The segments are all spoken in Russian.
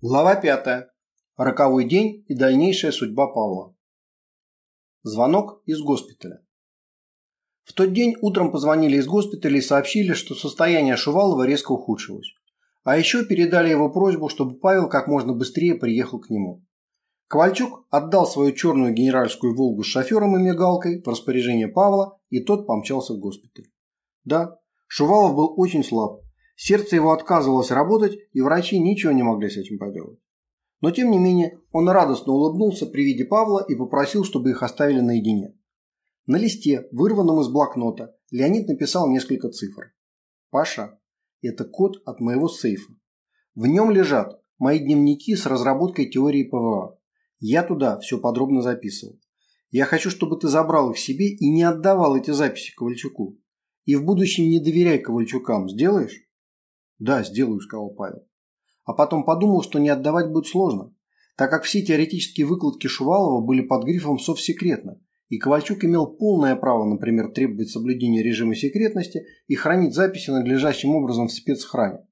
Глава 5. Роковой день и дальнейшая судьба Павла. Звонок из госпиталя. В тот день утром позвонили из госпиталя и сообщили, что состояние Шувалова резко ухудшилось. А еще передали его просьбу, чтобы Павел как можно быстрее приехал к нему. Ковальчук отдал свою черную генеральскую «Волгу» с шофером и мигалкой в распоряжение Павла, и тот помчался в госпиталь. Да, Шувалов был очень слаб, Сердце его отказывалось работать, и врачи ничего не могли с этим поделать. Но тем не менее, он радостно улыбнулся при виде Павла и попросил, чтобы их оставили наедине. На листе, вырванном из блокнота, Леонид написал несколько цифр. «Паша, это код от моего сейфа. В нем лежат мои дневники с разработкой теории ПВА. Я туда все подробно записывал. Я хочу, чтобы ты забрал их себе и не отдавал эти записи Ковальчуку. И в будущем не доверяй Ковальчукам. Сделаешь?» «Да, сделаю», – сказал Павел. А потом подумал, что не отдавать будет сложно, так как все теоретические выкладки Шувалова были под грифом «совсекретно», и Ковальчук имел полное право, например, требовать соблюдения режима секретности и хранить записи надлежащим образом в спецхране.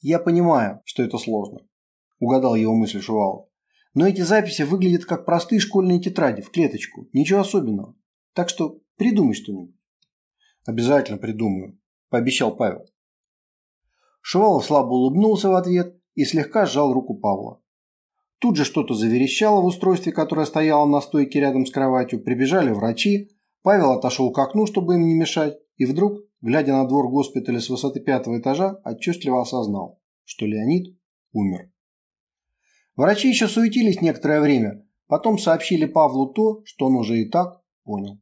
«Я понимаю, что это сложно», – угадал его мысль Шувалов. «Но эти записи выглядят как простые школьные тетради в клеточку, ничего особенного. Так что придумай что-нибудь». «Обязательно придумаю», – пообещал Павел. Шувалов слабо улыбнулся в ответ и слегка сжал руку Павла. Тут же что-то заверещало в устройстве, которое стояло на стойке рядом с кроватью. Прибежали врачи. Павел отошел к окну, чтобы им не мешать. И вдруг, глядя на двор госпиталя с высоты пятого этажа, отчетливо осознал, что Леонид умер. Врачи еще суетились некоторое время. Потом сообщили Павлу то, что он уже и так понял.